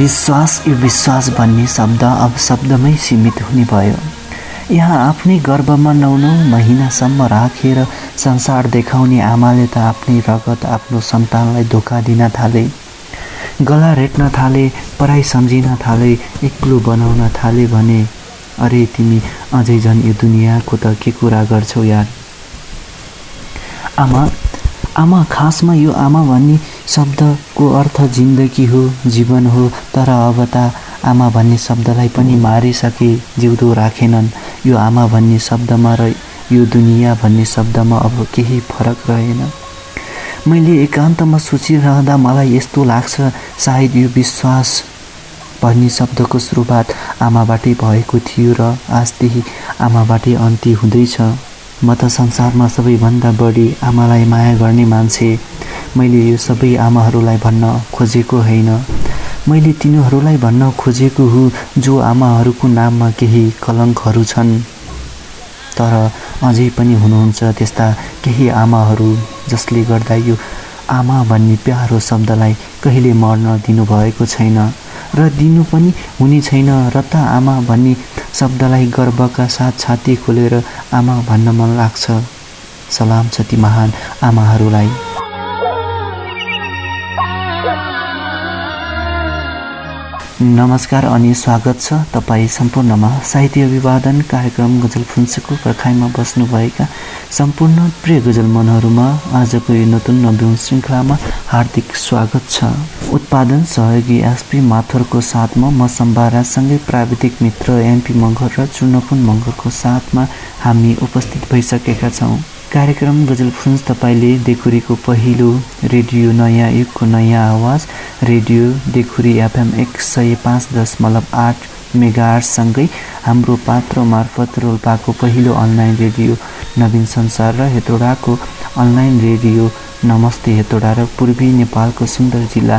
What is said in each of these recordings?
विश्वास यो विश्वास भन्ने शब्द अब शब्दमै सीमित हुने भयो। यहाँ आफ्नै गर्भमा नौ नौ महिनासम्म राखेर संसार देखाउने आमाले त आफ्नै रगत आफ्नो सन्तानलाई धोका दिन थाले गला रेट्न थाले पराई सम्झिन थाले एक्लो बनाउन थाले भने अरे तिमी अझै झन् यो दुनियाँको त के कुरा गर्छौ यार? आमा आमा खासमा यो आमा भन्ने शब्दको अर्थ जिन्दगी हो जीवन हो तर अब त आमा भन्ने शब्दलाई पनि मारिसके जिउँदो राखेनन्। यो आमा भन्ने शब्दमा र यो दुनियाँ भन्ने शब्दमा अब केही फरक रहेन। मैले एकान्तमा सोचिरहँदा मलाई यस्तो लाग्छ सायद यो विश्वास भन्ने शब्दको सुरुवात आमाबाटै भएको थियो र आजदेखि आमाबाटै अन्त्य हुँदैछ। म त संसारमा सबैभन्दा बढी आमालाई माया गर्ने मान्छे। मैले यो सबै आमाहरूलाई भन्न खोजेको होइन। मैले तिनीहरूलाई भन्न खोजेको हुँ जो आमाहरूको नाममा केही कलङ्कहरू छन्। तर अझै पनि हुनुहुन्छ त्यस्ता केही आमाहरू जसले गर्दा यो आमा भन्ने प्यारो शब्दलाई कहिले मर्न दिनुभएको छैन। र दिनु पनि हुने छैन। र त आमा भन्ने शब्दलाई गर्वका साथ छाती खोलेर आमा भन्न मन लाग्छ। सलाम छ ती महान आमाहरूलाई। नमस्कार अनि स्वागत छ तपाईँ सम्पूर्णमा साहित्य अभिवादन कार्यक्रम गजल फुन्सको पर्खाइमा बस्नुभएका सम्पूर्ण प्रिय गजल मनहरूमा आजको यो नতুन नब्बे श्रृङ्खलामा हार्दिक स्वागत छ। उत्पादन सहयोगी एसपी माथुरको साथमा म सम्बारासँगै प्राविधिक मित्र एमपी मङ्गर र चुनपुन मङ्गरको साथमा हामी उपस्थित भइसकेका छौँ। कार्यक्रम गजल फुन्स तपाईँले देखुरीको पहिलो रेडियो नयाँ युगको नयाँ आवाज रेडियो देखुरी एफएम एक सय पाँच दशमलव आठ मेगासँगै हाम्रो पात्र मार्फत रोल्पाको पहिलो अनलाइन रेडियो नवीन संसार र हेतोडाको अनलाइन रेडियो नमस्ते हेतोडा र पूर्वी नेपालको सुन्दर जिल्ला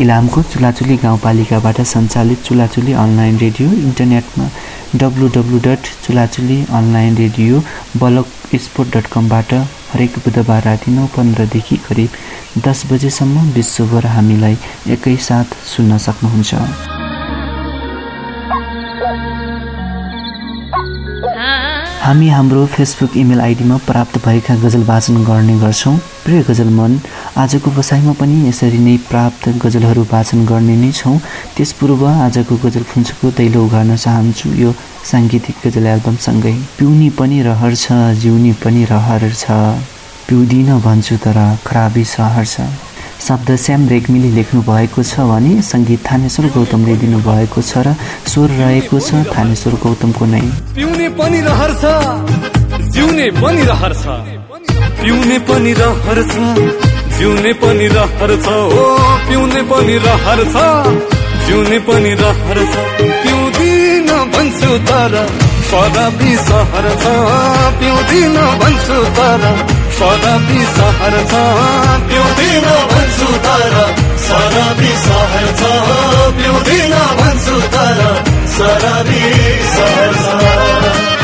इलामको चुलाचुली गाउँपालिकाबाट सञ्चालित चुलाचुली अनलाइन रेडियो इन्टरनेटमा W W dot Chulachuli online radio blog spot dot कमबाट हरेक बुधबार राति नौ पन्ध्रदेखि करिब दस बजेसम्म विश्वभर हामीलाई एकैसाथ सुन्न सक्नुहुन्छ। हामी हाम्रो फेसबुक इमेल आइडीमा प्राप्त भएका गजल वाचन गर्ने गर्छौँ। प्रिय गजल मन आजको बसाइमा पनि यसरी नै प्राप्त गजलहरू वाचन गर्ने नै छौँ। त्यस पूर्व आजको गजल फुन्चुको दैलो उघार्न चाहन्छु। यो साङ्गीतिक गजल एल्बमसँगै। पिउनी पनि रहर छ जिउनी पनि रहर छ। पिउदिन भन्छु तर खराबी सहर छ। शब्द श्याम रेग्मीले लेख्नु भएको छ भने सङ्गीत थानेश्वर गौतमले दिनुभएको छ र स्वर रहेको छ थानेश्वर गौतमको नै। पिउने पनि रहर छ जिउने पनि रहर पिउने पनि रहर छ जिउने पनि रहर ओ पिउने पनि रहर छ जिउने पनि रहर छ। पिउँदिन भन्छु तर शराबी सहर छ। पिउँदिन भन्छु तर शराबी सहर छ। पिउँदिन भन्छु तर शराबी सहर छ। पिउँदिन भन्छु तर शराबी सहर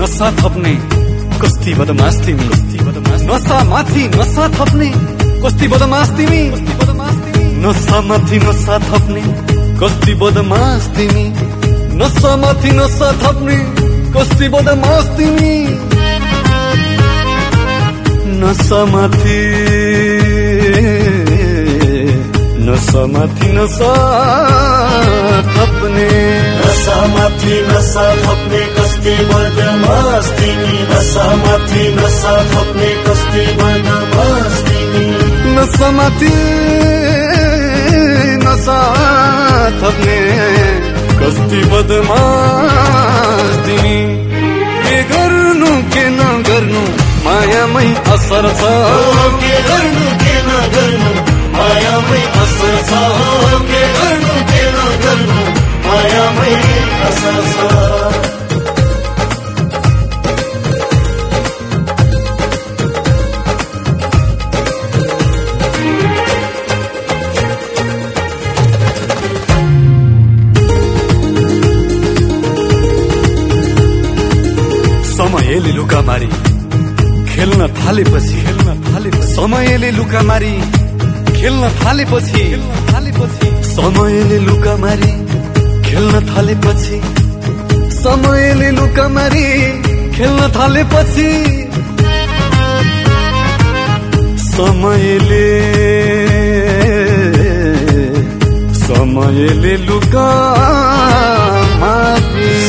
नसा थप्ने कस्ती बदमास तिमी। नसा माथि नसा थप्ने कस्ती बदमास तिमी। नसा माथि नसा थप्ने कस्ती बदमास तिमी। नसा माथि नसा थप्ने कस्ती बदमास तिमी। नसा माथि नसा माथि नसा थप्ने। नसा माथि नसा थप्ने कस्ती बदमास तिमी नसा माथि नसा थप्ने कस्ती बदमास तिमी नसा माथि नसा थप्ने कस्ती बदमास तिमी के गर्नु के नगर्नु मायामै असर छ। के गर्नु के नगर्नु समयले लुकामारी खेल्न थालेपछि थालेपछि समयले लुकामारी खेल्न थालेपछि समयले लुकामारी खेल्न थालेपछि समयले समयले लुका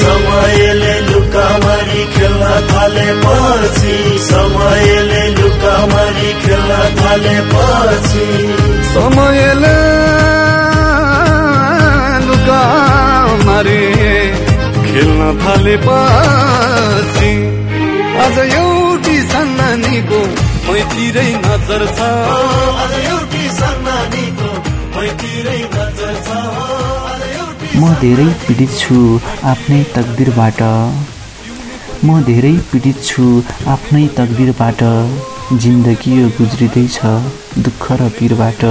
समयले लुकामारी खेल्न थालेपछि समयले लुकामारी खेल्न थालेपछि समयले लुका मारे। खेल्न थालेपछि आज एउटी सन्नानीको मैतिरै नजर छ। आज एउटी सन्नानीको मैतिरै नजर छ। म धेरै पीडित छु आफ्नै तकदिरबाट म धेरै पीडित छु आफ्नै तकदिरबाट जिन्दगी यो गुज्रिँदैछ। दुःख र पिरबाट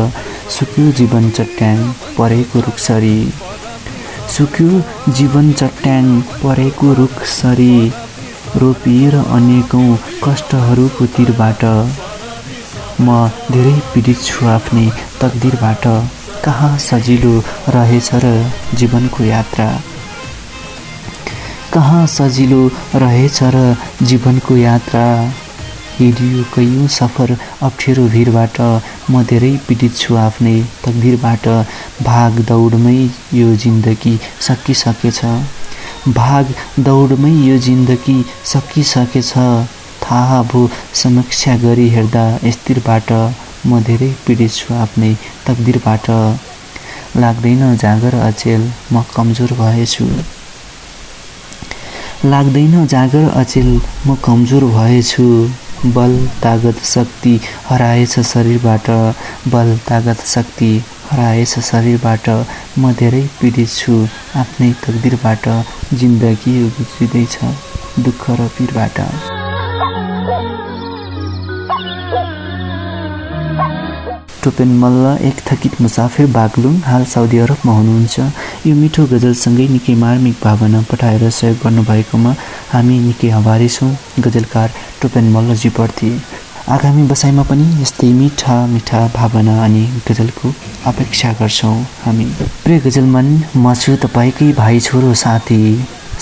सुक्यो जीवन चट्याङ परेको रुखसरी। सुक्यो जीवन चट्याङ परेको रुखसरी। रोपिएर अनेकौँ कष्टहरूको तिरबाट। म धेरै पीडित छु आफ्नै तकदिरबाट। कहाँ सजिलो रहेछ र जीवनको यात्रा? कहाँ सजिलो रहेछ र जीवनको यात्रा? हिँडियो कैयौँ सफर अप्ठ्यारो भिरबाट म धेरै पीडित छु आफ्नै तकदिरबाट भाग दौडमै यो जिन्दगी सकिसकेछ। भाग दौडमै यो जिन्दगी सकिसकेछ। थाहा भो समीक्षा गरी हेर्दा स्थिरबाट म धेरै पीडित छु आफ्नै तकदिरबाट लाग्दैन जाँगर अचेल म कमजोर भएछु। लाग्दैन जाँगर अचेल म कमजोर भएछु। बल तागत शक्ति हराएछ शरीरबाट। बल तागत शक्ति हराएछ शरीरबाट। म धेरै पीडित छु आफ्नै तकदिरबाट जिन्दगी गुज्रिँदैछ दुःख र पिरबाट। टोपेन मल्ल एक थकित मुसाफिर बागलुङ हाल साउदी अरबमा हुनुहुन्छ। यो मिठो गजलसँगै निकै मार्मिक भावना पठाएर सहयोग गर्नुभएकोमा हामी निकै आभारी छौँ गजलकार टोपेन मल्लजीप्रति। आगामी बसाइमा पनि यस्तै मिठा मिठा भावना अनि गजलको अपेक्षा गर्छौँ हामी। प्रिय गजलमन म छु तपाईँकै भाइ छोरो साथी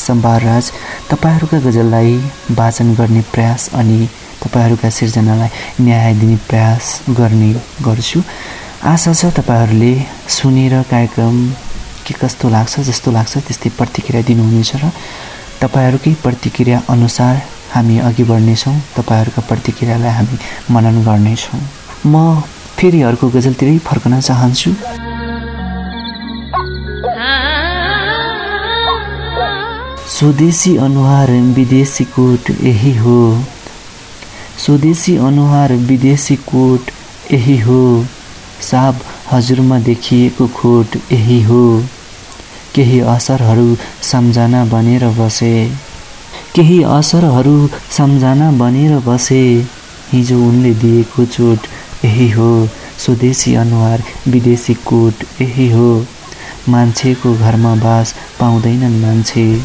सम्बार राज। तपाईँहरूका गजललाई वाचन गर्ने प्रयास अनि तपाईँहरूका सिर्जनालाई न्याय दिने प्रयास गर्ने गर्छु। आशा छ तपाईँहरूले सुनेर कार्यक्रम के कस्तो लाग्छ जस्तो लाग्छ त्यस्तै प्रतिक्रिया दिनुहुनेछ र तपाईँहरूकै प्रतिक्रिया अनुसार हामी अघि बढ्नेछौँ तपाईँहरूका प्रतिक्रियालाई हामी मनन गर्नेछौँ। म फेरि अर्को गजलतिरै फर्कन चाहन्छु। स्वदेशी अनुहार विदेशी कोट यही हो। स्वदेशी अनुहार विदेशी कोट यही हो। साब हजुरमा देखिएको खोट यही हो। केही असरहरू सम्झना बनेर बसे। केही असरहरू सम्झना बनेर बसे। हिजो उनले दिएको चोट यही हो। स्वदेशी अनुहार विदेशी कोट यही हो। मान्छेको घरमा बास पाउँदैनन् मान्छे।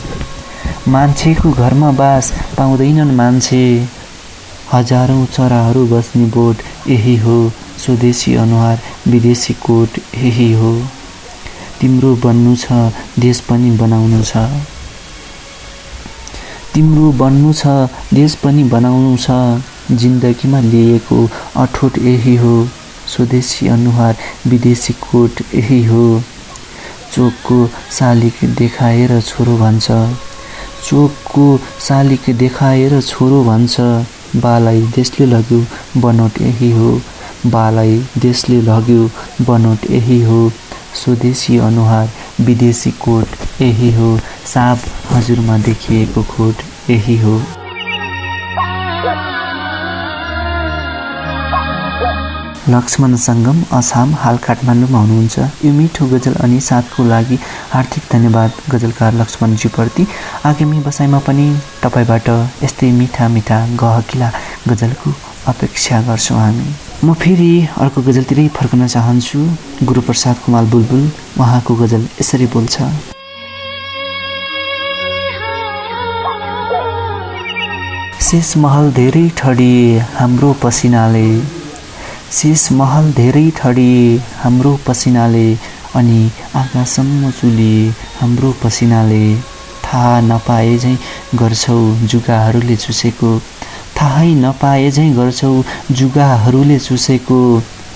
मान्छेको घरमा बास पाउँदैनन् मान्छे। हजारौँ चराहरू बस्ने बोट यही हो। स्वदेशी अनुहार विदेशी कोट यही हो। तिम्रो बन्नु छ देश पनि बनाउनु छ। तिम्रो बन्नु छ देश पनि बनाउनु छ। जिन्दगीमा लिएको अठोट यही हो। स्वदेशी अनुहार विदेशी कोट यही हो। चोकको शालिक देखाएर छोरो भन्छ। चोकको शालिक देखाएर छोरो भन्छ। बालाई देशले लग्यो बनोट यही हो। बालाई देशले लग्यो बनोट यही हो। स्वदेशी अनुहार विदेशी कोट यही हो। साप हजुरमा देखिएको खोट यही हो। लक्ष्मण सङ्गम असाम हाल काठमाडौँमा हुनुहुन्छ। यो मिठो गजल अनि साथको लागि हार्दिक धन्यवाद गजलकार लक्ष्मणजीप्रति आगामी बसाइमा पनि तपाईँबाट यस्तै मिठा मिठा गहकिला गजलको अपेक्षा गर्छौँ हामी। म फेरि अर्को गजलतिरै फर्कन चाहन्छु। गुरुप्रसाद कुमार बुलबुल उहाँको गजल यसरी बोल्छ। शेष महल धेरै ठडिए हाम्रो पसिनाले शेष महल धेरै ठडिए हाम्रो पसिनाले अनि आकाशसम्म चुलिए हाम्रो पसिनाले। थाहा नपाए झैँ गर्छौ जुगाहरूले चुसेको। थाहै नपाए झैँ गर्छौ जुगाहरूले चुसेको।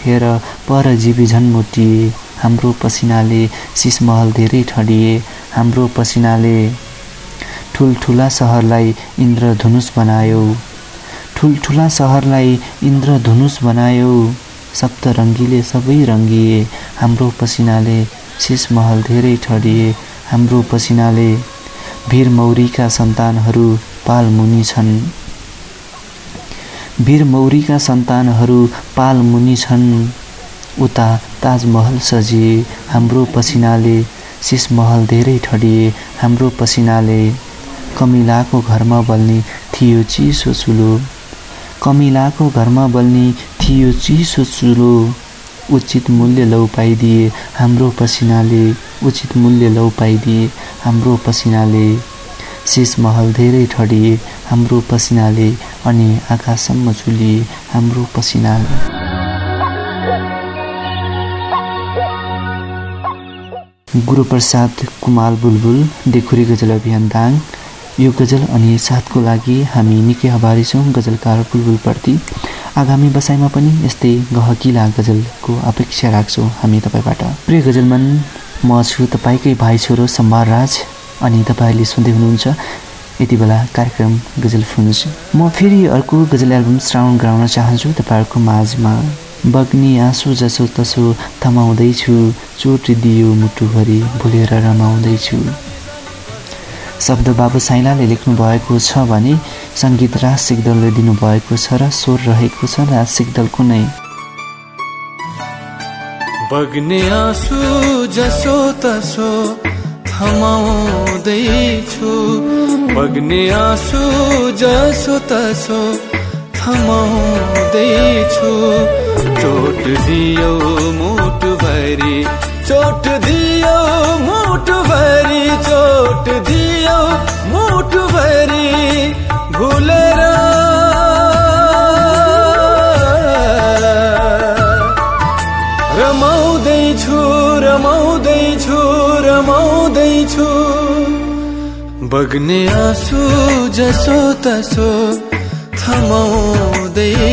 हेर परजीवी झन्मुटिए हाम्रो पसिनाले सिसमहल धेरै ठडिए हाम्रो पसिनाले। ठुल्ठुला सहरलाई इन्द्रधनुष बनायो। ठुल्ठुला सहरलाई इन्द्रधनुष बनायो। सप्तरङ्गीले सबै रङ्गिए। हाम्रो पसिनाले सिसमहल धेरै ठडिए। हाम्रो पसिनाले वीर मौरीका सन्तानहरू पालमुनि छन्। वीर मौरीका सन्तानहरू पालमुनि छन्। उता ताजमहल सजिए। हाम्रो पसिनाले सिसमहल धेरै ठडिए। हाम्रो पसिनाले कमिलाको घरमा बल्ने थियो चिसो चुलो। कमिलाको घरमा बल्ने थियो चिसो चुलो। उचित मूल्य लौ पाइदिए हाम्रो पसिनाले। उचित मूल्य लौ पाइदिए हाम्रो पसिनाले। महल धेरै ठडिए हाम्रो पसिनाले अनि आकाशसम्म चुलिए हाम्रो पसिनाले। गुरुप्रसाद कुमाल बुलबुल देखुरी गजल अभियान दाङ। यो गजल अनि साथको लागि हामी निकै आभारी छौँ गजलकार बुलबुलप्रति आगामी बसाइमा पनि यस्तै गहकिला गजलको अपेक्षा राख्छौँ हामी तपाईँबाट। प्रिय गजलमन म छु तपाईँकै भाइ छोरो सम्भार राज अनि तपाईँहरूले सुन्दै हुनुहुन्छ यति बेला कार्यक्रम गजल फुन्ज। म फेरि अर्को गजल एल्बम श्रावण गराउन चाहन्छु। तपाईँहरूको माझमा बग्ने आँसु जसो तसो थमाउँदैछु चोट दियो मुटुभरि भुलेर रमाउँदैछु। शब्द बाबु साइलाले लेख्नु भएको छ भने सङ्गीत राज सिगदलले दिनुभएको छ र स्वर रहेको छ राज सिगदलको नै बग्ने आँसु जसो तसो थमाउँदैछु। बग्ने आँसु जसो तसो थमाउँदैछु। चोट दियो मुटु भरि चोट दियो मुटु भरि चोट बग्ने आँसु जसो तसो थमाउँदैछु।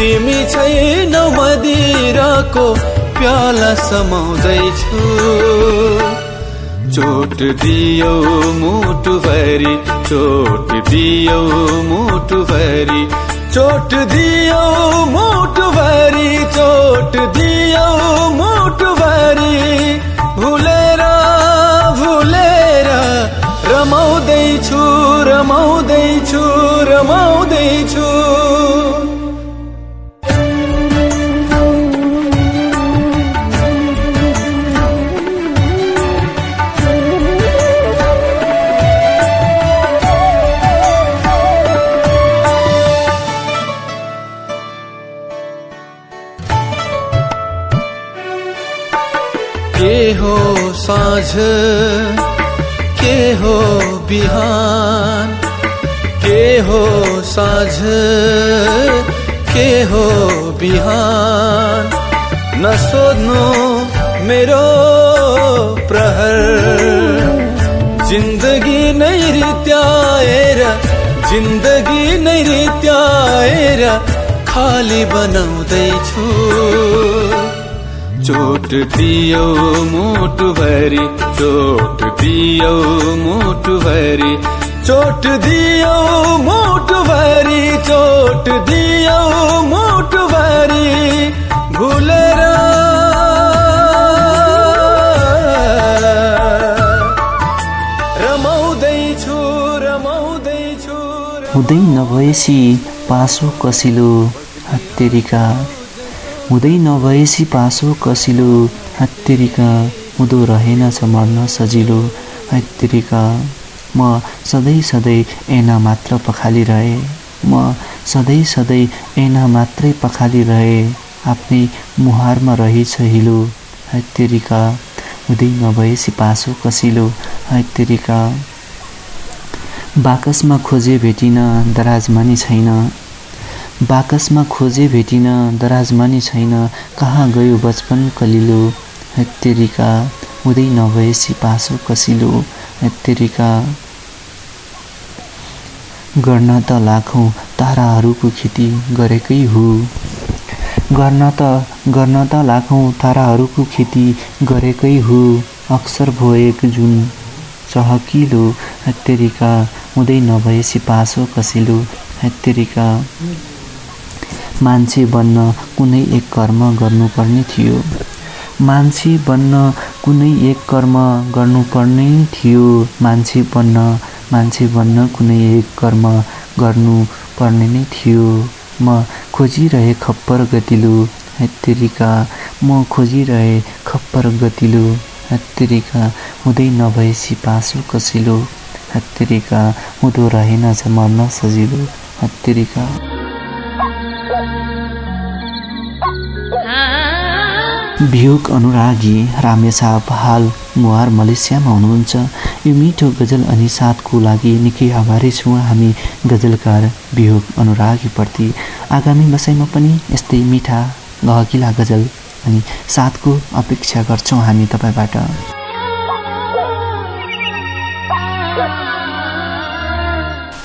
तिमी छैनौ मदिराको प्याला समाउँदैछु। चोट दियो मुटु भरि चोट दियो मुटु भरि चोट दियो मुटु भरि चोट दियो मुटु भरि भुलेर भुलेर रमाउँदैछु रमाउँदैछु रमाउँदैछु। के हो बिहान? के हो साँझ? के हो बिहान? नसोध्नु मेरो प्रहर। जिन्दगी नै रित्याएर जिन्दगी नै रित्याएर खाली बनाउँदैछु। चोट दियो मुटुभरि चोट दियो मुटुभरि। चोट दियो मुटुभरि चोट दियो मुटुभरि। भुलेर। हुँदै नभएसी पासो कसिलो हत्तेरिका हुँदै नभएसी पासो कसिलो हत्तेरिका हुँदो रहेनछ मर्न सजिलो हत्तेरिका। म सधैँ सधैँ ऐना मात्र पखालिरहे। म सधैँ सधैँ ऐना मात्रै पखालिरहे। आफ्नै मुहारमा रहेछ हिलो हत्तेरिका। हुँदै नभएसी पासो कसिलो हत्तेरिका। बाकसमा खोजे भेटिन दराजमा नि छैन। बाकसमा खोजे भेटिन दराजमा नि छैन। कहाँ गयो बचपन कलिलो? हत्तेरिका हुँदै नभएसी पासो कसिलो। हत्तेरिका। गर्न त लाखौँ ताराहरूको खेती गरेकै हो। गर्न त गर्न त लाखौँ ताराहरूको खेती गरेकै हो। अक्सर भोएक जुन चहकिलो। हत्तेरिका हुँदै नभएसी पासो कसिलो। हत्तेरिका। मान्छे बन्न कुनै एक कर्म गर्नुपर्ने थियो। मान्छे बन्न कुनै एक कर्म गर्नुपर्ने थियो। मान्छे बन्न मान्छे बन्न कुनै एक कर्म गर्नुपर्ने नै थियो। म खोजिरहे खप्पर गतिलो हत्तेरिका म खोजिरहे खप्पर गतिलो हत्तेरिका हुँदै नभएसी पासो कसिलो हत्तेरिका हुँदो रहेनछ मर्न सजिलो हत्तेरिका भियोग अनुरागी रामेसाप हाल मुहार मलेसियामा हुनुहुन्छ। यो मिठो गजल अनि साथको लागि निकै आभारी छौँ हामी गजलकार भियोग अनुरागीप्रति। आगामी बसाइमा पनि यस्तै मिठा गहकिला गजल अनि साथको अपेक्षा गर्छौँ हामी तपाईँबाट।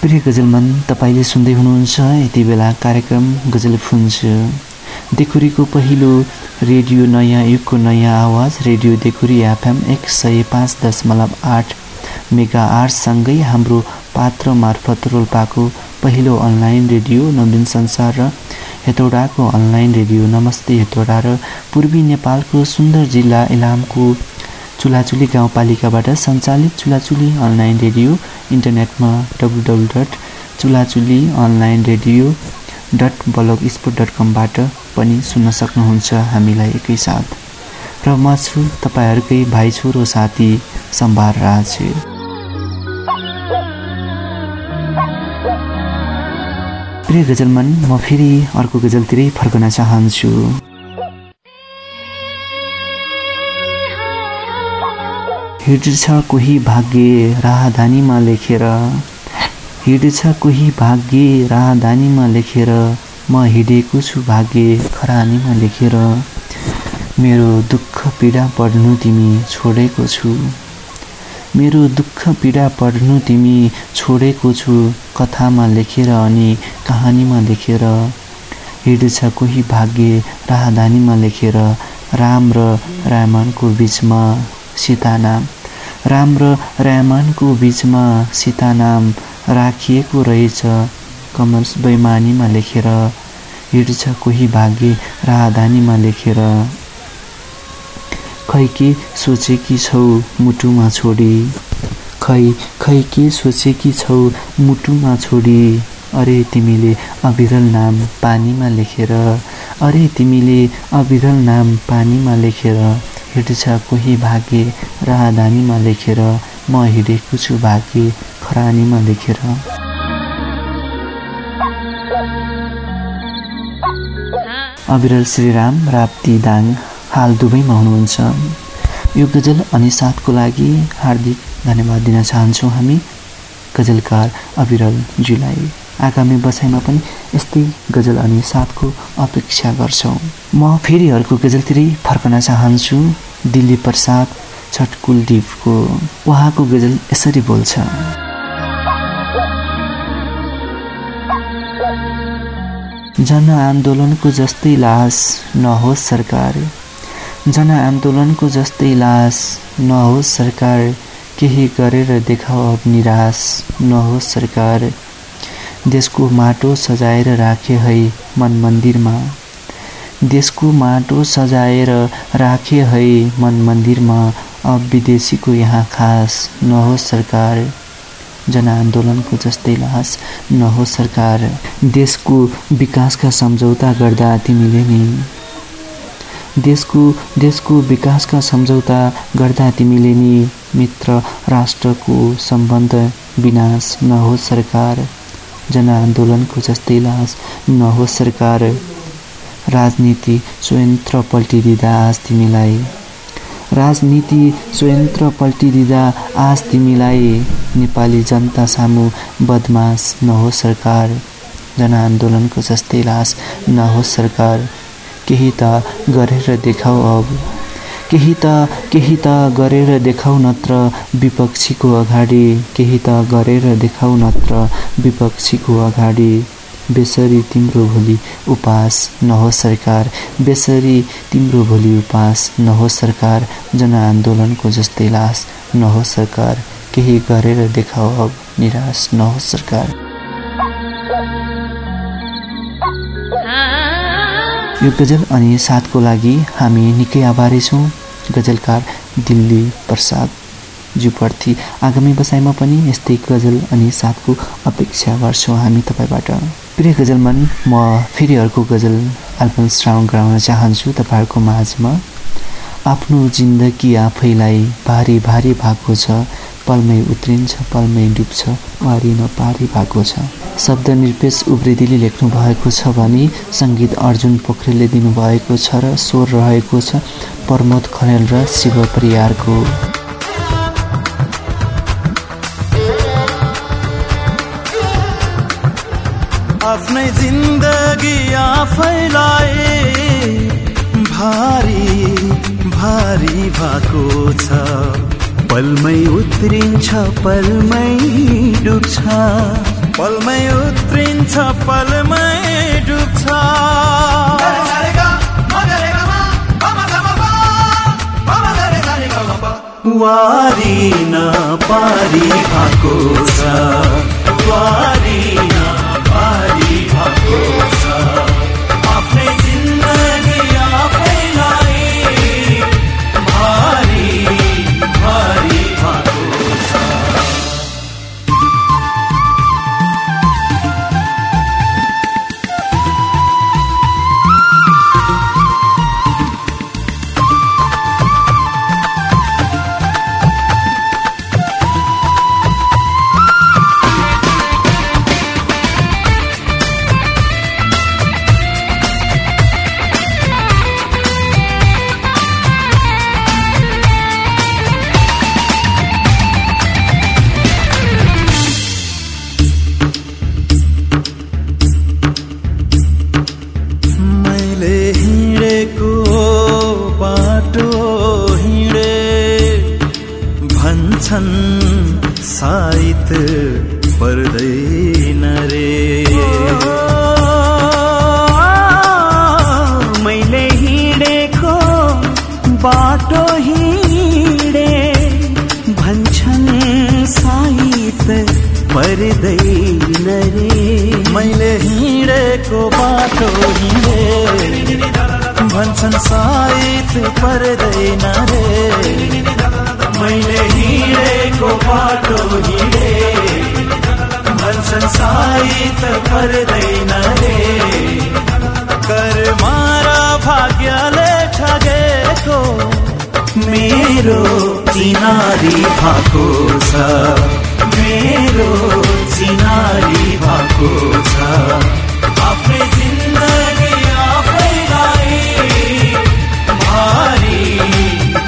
प्रिय गजलमन तपाईँले सुन्दै हुनुहुन्छ यति बेला कार्यक्रम गजल फुन्छ देखुरीको पहिलो रेडियो नयाँ युगको नयाँ आवाज रेडियो देखुरी एफएम एक सय पाँच दशमलव आठ मेगा आठसँगै हाम्रो पात्र मार्फत रोल्पाको पहिलो अनलाइन रेडियो नवीन संसार र हेतौडाको अनलाइन रेडियो। नमस्ते हेतौडा र पूर्वी नेपालको सुन्दर जिल्ला इलामको चुलाचुली गाउँपालिकाबाट सञ्चालित चुलाचुली अनलाइन रेडियो। इन्टरनेटमा W W dot Chulachuli online radio dot blogspot dot कमबाट पनि सुन्न सक्नुहुन्छ हामीलाई एकैसाथ र म छु तपाईँहरूकै भाइ छोरो साथी सम्भार राज। प्रिय गजलमन म फेरि अर्को गजलतिरै फर्कन चाहन्छु। हिँड्छ कोही भाग्य राहदानीमा लेखेर। हिँड्छ कोही भाग्य राहदानीमा लेखेर। म हिँडेको छु भाग्य खरानीमा लेखेर। मेरो दुःख पीडा पढ्नु तिमी छोडेको छु। मेरो दुःख पीडा पढ्नु तिमी छोडेको छु। कथामा लेखेर अनि कहानीमा लेखेर। हिँड्छ कोही भाग्य राहदानीमा लेखेर। राम र रामायणको बिचमा सीता नाम। राम र रामायणको बिचमा सीता नाम। राखिएको रहेछ। कमर्स बैमानीमा लेखेर हिँड्छ कोही भाग्य राहदानीमा लेखेर। खै के सोचेकी छौ मुटुमा छोडी? खै खै के सोचेकी छौ मुटुमा छोडी? अरे तिमीले अविरल नाम पानीमा लेखेर अरे तिमीले अविरल नाम पानीमा लेखेर हिँड्छ कोही भाग्य राहदानीमा लेखेर। म हिँडेको छु भाग्य खरानीमा लेखेर। अविरल श्रीराम राप्ती दाङ हाल दुबईमा हुनुहुन्छ। यो गजल अनि साथको लागि हार्दिक धन्यवाद दिन चाहन्छौँ हामी। गजलकार अविरलज्यूलाई आगामी बसाइमा पनि यस्तै गजल अनि साथको अपेक्षा गर्छौँ। म फेरि अर्को गजलतिरै फर्कन चाहन्छु। दिल्ली प्रसाद छठ कुलदीपको उहाँको गजल यसरी बोल्छ। जनआन्दोलनको जस्तै लास नहोस् सरकार। जनआन्दोलनको जस्तै लास नहोस् सरकार केही गरेर देखाऊ अब निराश नहोस् सरकार। देशको माटो सजाएर राखे है मन मन्दिरमा देशको माटो सजाएर राखे है मन मन्दिरमा अब विदेशीको यहाँ खास नहोस् सरकार। जनआन्दोलनको जस्तै लास नहोस् सरकार। देशको विकासका सम्झौता गर्दा तिमीले नि। देशको देशको विकासका सम्झौता गर्दा तिमीले नि मित्र राष्ट्रको सम्बन्ध विनाश नहोस् सरकार। जनआन्दोलनको जस्तै लास नहोस् सरकार। राजनीति स्वयन्त्र पल्टिदिँदा आज तिमीलाई। राजनीति स्वयन्त्र पल्टिदिँदा आज तिमीलाई नेपाली जनता सामु बदमास नहोस् सरकार। जनआन्दोलनको जस्तै लास नहोस् सरकार। केही त गरेर देखाऊ अब। केही त केही त गरेर देखाउ नत्र विपक्षीको अगाडि। केही त गरेर देखाउ नत्र विपक्षीको अगाडि। बेसरी तिम्रो भोलि उपास नहोस् सरकार। बेसरी तिम्रो भोलि उपास नहोस् सरकार। जनआन्दोलनको जस्तै लास नहोस् सरकार। केही गरेर देखाऊ अब निराश नहोस् सरकार। यो गजल अनि साथको लागि हामी निकै आभारी छौँ। गजलकार दिल्ली प्रसाद जुप्रथी आगामी बसाइमा पनि यस्तै गजल अनि साथको अपेक्षा गर्छौँ हामी तपाईँबाट। प्रिय गजलमान म फेरि अर्को गजल एल्बम श्रावण गराउन चाहन्छु तपाईँहरूको माझमा। आफ्नो जिन्दगी आफैलाई भारी भारी भएको छ पलमै उत्रिन्छ पलमै डुब्छ वारी नपारी भएको छ। शब्द निरपेश उब्रिदिली लेख्नु भएको छ भने सङ्गीत अर्जुन पोखरेलले दिनुभएको छ र स्वर रहेको छ प्रमोद खरेल र शिव परियारको आफ्नै जिन्दगी आफैलाई भारी भारी भएको छ। पलमै उत्रिन्छ पलमै डुब्छ। पलमै उत्रिन्छ पलमै डुब्छ। वारी न पारी भएको छ। वारी पर्दैन रे मैले हिँडेको बाटो हिँडे। भन्छन् साइत पर्दैन रे मैले हिँडेको बाटो हिँडे। भन्छन् साइत पर्दैन रे कर मारा भाग्यले ठगेको। मेरो चिनारी भएको छ। मेरो चिनारी भएको छ। आफ्नै जिन्दगी आफैलाई भारी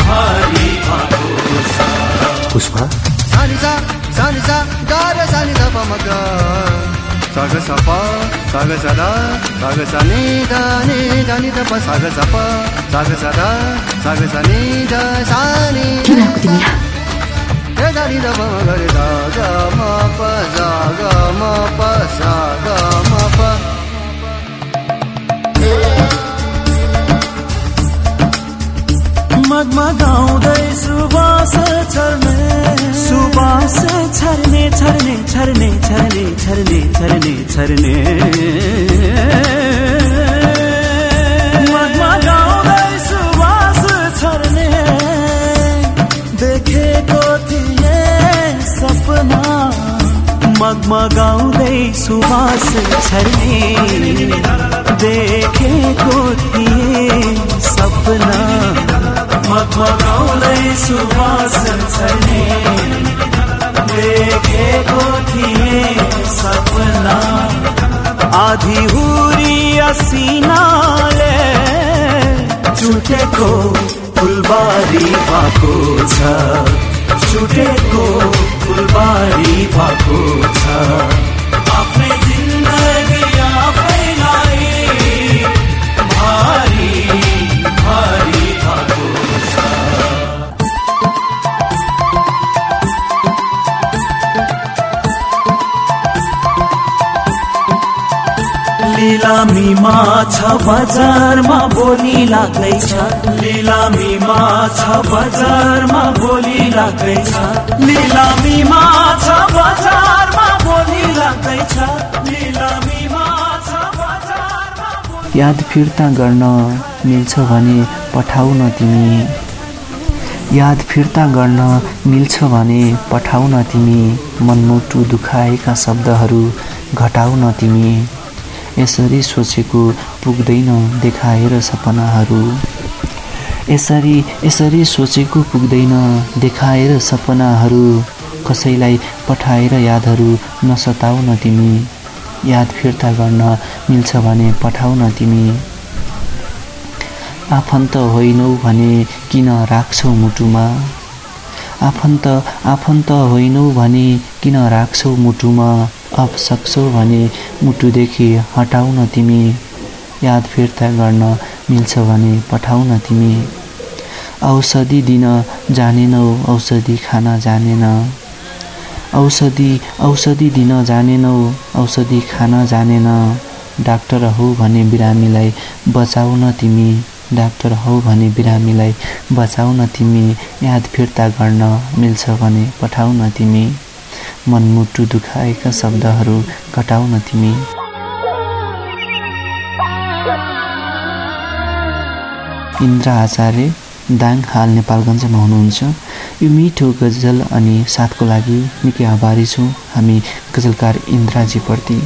भारी भएको छ। पुष्पा? सानी सा सानी सा गा रे सानी सा प म ग सा ग सा प सा साग सदा साग सनी द नि द नि द प साग स प साग सदा साग सनी द सा नि किन आएको तिमीलाई रे द नि द प म ग रे द ग म प ज ग म प। स ग म प मगमगाउँदै सुबास छर्ने सुबास छर्ने छर्ने छर्ने छर्ने छर्ने छर्ने छर्ने मगमगाउँदै सुबास छर्ने देखेको थिए सपना। मगमगाउँदै सुबास छर्ने देखेको थिए सपना। आधी असिनाले छुटेको फुलबारी भएको छ। छुटेको फुलबारी भएको छ। लिलामीमा छ बजारमा बोली लाग्दैछ। लिलामीमा छ बजारमा बोली लाग्दैछ। लिलामीमा छ बजारमा बोली लाग्दैछ। लिलामीमा याद फिर्ता गर्न मिल्छ भने पठाउ न तिमी। याद फिर्ता गर्न मिल्छ भने पठाउ न तिमी। मनमुटु दुखाएका शब्दहरू न तिमी। यसरी सोचेको पुग्दैन देखाएर सपनाहरू। यसरी यसरी सोचेको पुग्दैन देखाएर सपनाहरू। कसैलाई पठाएर यादहरू नसताउ न तिमी। याद फिर्ता गर्न मिल्छ भने पठाउ न तिमी। आफन्त होइनौ भने किन राख्छौ मुटुमा? आफन्त आफन्त होइनौ भने किन राख्छौ मुटुमा? अब सक्छौ भने मुटुदेखि हटाउ न तिमी याद फिर्ता गर्न मिल्छ भने पठाउ न तिमी। औषधि दिन जानेनौ औषधि खान जानेन। औषधि औषधि दिन जानेनौ औषधि खान जानेन। डाक्टर हौ भने बिरामीलाई बचाउ न तिमी डाक्टर हौ भने बिरामीलाई बचाउ न तिमी याद फिर्ता गर्न मिल्छ भने पठाउ न तिमी। मनमुटु दुखाएका शब्दहरू घटाउ न तिमी। इन्द्र आचार्य दाङ हाल नेपालगञ्जमा हुनुहुन्छ। यो मिठो गजल अनि साथको लागि निकै आभारी छौँ। हामी गजलकार इन्द्राजीप्रति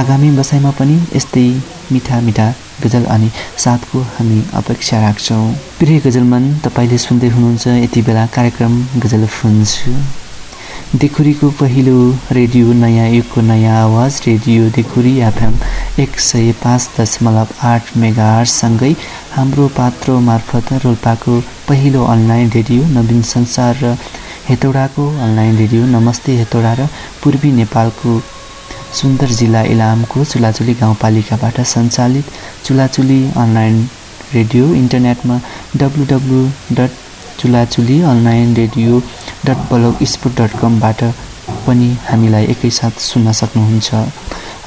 आगामी बसाइमा पनि यस्तै मिठा मिठा गजल अनि साथको हामी अपेक्षा राख्छौँ। प्रिय गजलमन तपाईँले सुन्दै हुनुहुन्छ यति बेला कार्यक्रम गजल फुन्छु। देखुरीको पहिलो रेडियो नयाँ युगको नयाँ आवाज रेडियो देखुरी एफएम एक सय पाँच दशमलव आठ मेगाहरूसँगै हाम्रो पात्रो मार्फत रोल्पाको पहिलो अनलाइन रेडियो नवीन संसार र हेतौडाको अनलाइन रेडियो नमस्ते हेतौडा र पूर्वी नेपालको सुन्दर जिल्ला इलामको चुलाचुली गाउँपालिकाबाट सञ्चालित चुलाचुली अनलाइन रेडियो इन्टरनेटमा W W dot Chulachuli online radio dot blogspot dot कमबाट पनि हामीलाई एकैसाथ सुन्न सक्नुहुन्छ।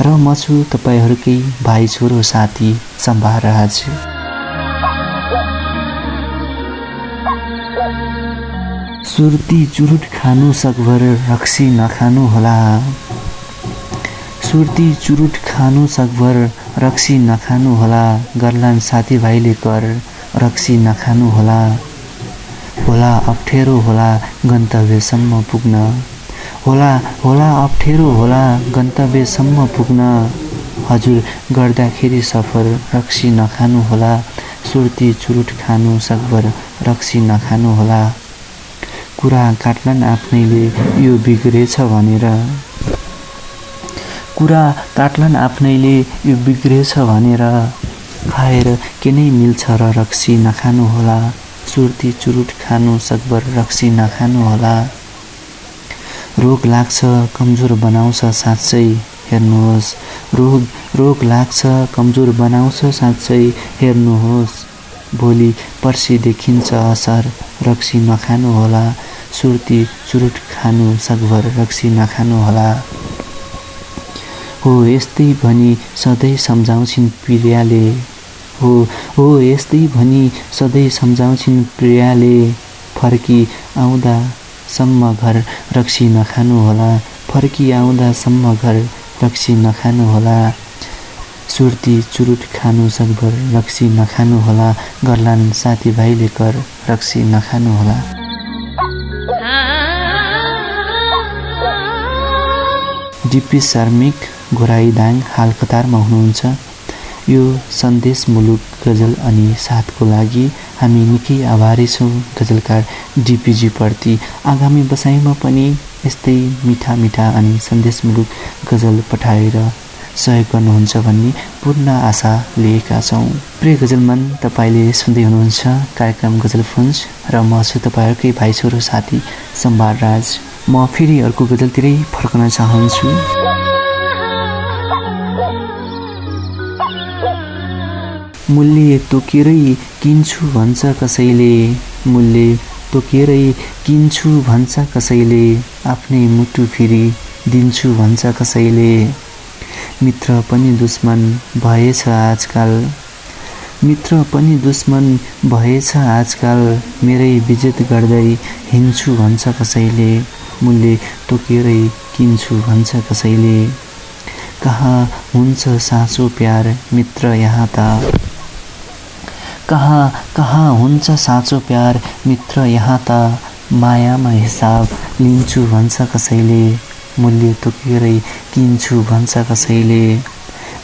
र म छु तपाईँहरूकै भाइ छोरो साथी सम्भार राज। सुर्ती चुरुट खानु सकभर रक्सी नखानु होला। सुर्ती चुरुट खानु सकभर रक्सी नखानु होला। गर्लान् साथीभाइले कर रक्सी नखानु होला। होला अप्ठ्यारो होला गन्तव्यसम्म पुग्न। होला होला अप्ठ्यारो होला गन्तव्यसम्म पुग्न। हजुर गर्दाखेरि सफर रक्सी नखानु होला सुर्ती चुरुट खानु सकभर रक्सी नखानु होला। कुरा काट्लान् आफ्नैले यो बिग्रेछ भनेर। कुरा काट्लान् आफ्नैले यो बिग्रेछ भनेर। खाएर के नै मिल्छ र रक्सी नखानु सुर्ती चुरुट खानु सकभर रक्सी नखानु होला। रोग लाग्छ कमजोर बनाउँछ साँच्चै हेर्नुहोस्। रोग रोग लाग्छ कमजोर बनाउँछ साँच्चै हेर्नुहोस्। भोलि पर्सि देखिन्छ असर रक्सी नखानु होला। सुर्ती चुरुट खानु सकभर रक्सी नखानु होला। हो यस्तै भनी सधैँ सम्झाउँछिन् प्रियाले। हो हो यस्तै भनी सधैँ सम्झाउँछिन् प्रियाले। फर्की आउँदासम्म घर रक्सी नखानु होला। फर्की आउँदासम्म घर रक्सी नखानु होला। सुर्ती चुरुट खानु सकभर रक्सी नखानु होला। गर्लान् साथीभाइले कर रक्सी नखानु होला। डिपी शार्मिक घोराइदाङ हाल कतारमा हुनुहुन्छ। यो सन्देश मुलुक गजल अनि साथको लागि हामी निकै आभारी छौँ गजलकार डिपिजीप्रति आगामी बसाइमा पनि यस्तै मिठा मिठा अनि सन्देश मुलुक गजल पठाएर सहयोग गर्नुहुन्छ भन्ने पूर्ण आशा लिएका छौँ। प्रिय गजलमान तपाईँले सुन्दै हुनुहुन्छ कार्यक्रम गजल फुन्ज र म छु तपाईँहरूकै भाइ छोरो साथी सम्बार राज। म फेरि अर्को गजलतिरै फर्कन चाहन्छु। मूल्य तोकेरै किन्छु भन्छ कसैले। मूल्य तोकेरै किन्छु भन्छ कसैले। आफ्नै मुटु फेरि दिन्छु भन्छ कसैले। मित्र पनि दुश्मन भएछ आजकल। मित्र पनि दुश्मन भएछ आजकल। मेरै विजित गर्दै हिँड्छु भन्छ कसैले। मूल्य तोकेरै किन्छु भन्छ कसैले। कहाँ हुन्छ साँचो प्यार मित्र यहाँ त? कहाँ कहाँ हुन्छ साँचो प्यार? मित्र यहाँ त मायामा हिसाब लिन्छु भन्छ कसैले। मूल्य तोकेरै किन्छु भन्छ कसैले।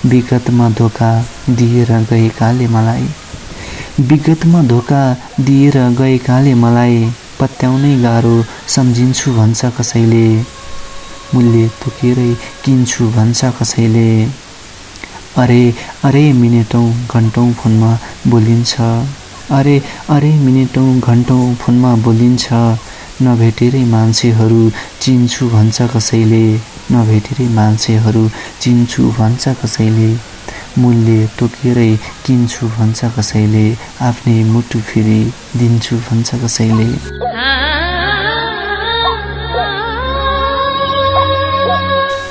विगतमा धोका दिएर गएकाले मलाई। विगतमा धोका दिएर गएकाले मलाई पत्याउनै गाह्रो सम्झिन्छु भन्छ कसैले। मूल्य तोकेरै किन्छु भन्छ कसैले। अरे अरे मिनेटौँ घन्टौँ फोनमा बोलिन्छ। अरे अरे मिनेटौँ घन्टौँ फोनमा बोलिन्छ नभेटेरै मान्छेहरू चिन्छु भन्छ कसैले। नभेटेरै मान्छेहरू चिन्छु भन्छ कसैले। मूल्य तोकेरै किन्छु भन्छ कसैले। आफ्नै मुटु फेरि दिन्छु भन्छ कसैले।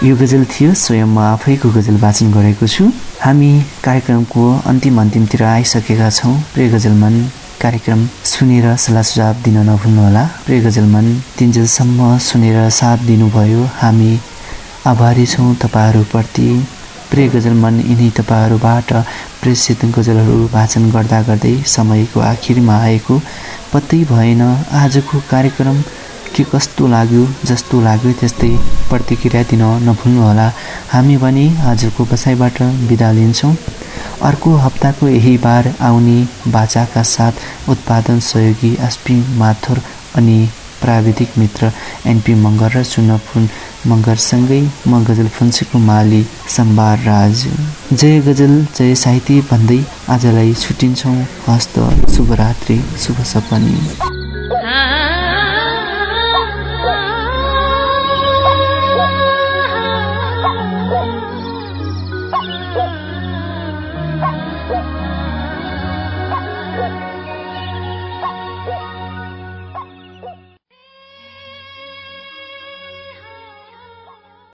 यो गजल थियो स्वयं म आफैको गजल वाचन गरेको छु। हामी कार्यक्रमको अन्तिम अन्तिमतिर आइसकेका छौँ। प्रिय गजलमन कार्यक्रम सुनेर सल्लाह सुझाव दिन नभुल्नुहोला। प्रिय गजलमन तिनजेलसम्म सुनेर साथ दिनुभयो। हामी आभारी छौँ तपाईँहरूप्रति। प्रिय गजलमन यिनी तपाईँहरूबाट प्रेसित गजलहरू वाचन गर्दा गर्दै समयको आखिरमा आएको पत्तै भएन। आजको कार्यक्रम के कस्तो लाग्यो जस्तो लाग्यो त्यस्तै प्रतिक्रिया दिन नभुल्नुहोला। हामी भने आजको बसाइबाट बिदा लिन्छौँ। अर्को हप्ताको यही बार आउने बाचाका साथ उत्पादन सहयोगी एसपी माथुर अनि प्राविधिक मित्र एनपी मगर र चुनफुन मगरसँगै म गजल फुन्सेको माली सम्बार राज। जय गजल जय साहित्य भन्दै आजलाई छुट्टिन्छौँ हस्त शुभरात्रि शुभ सपनी।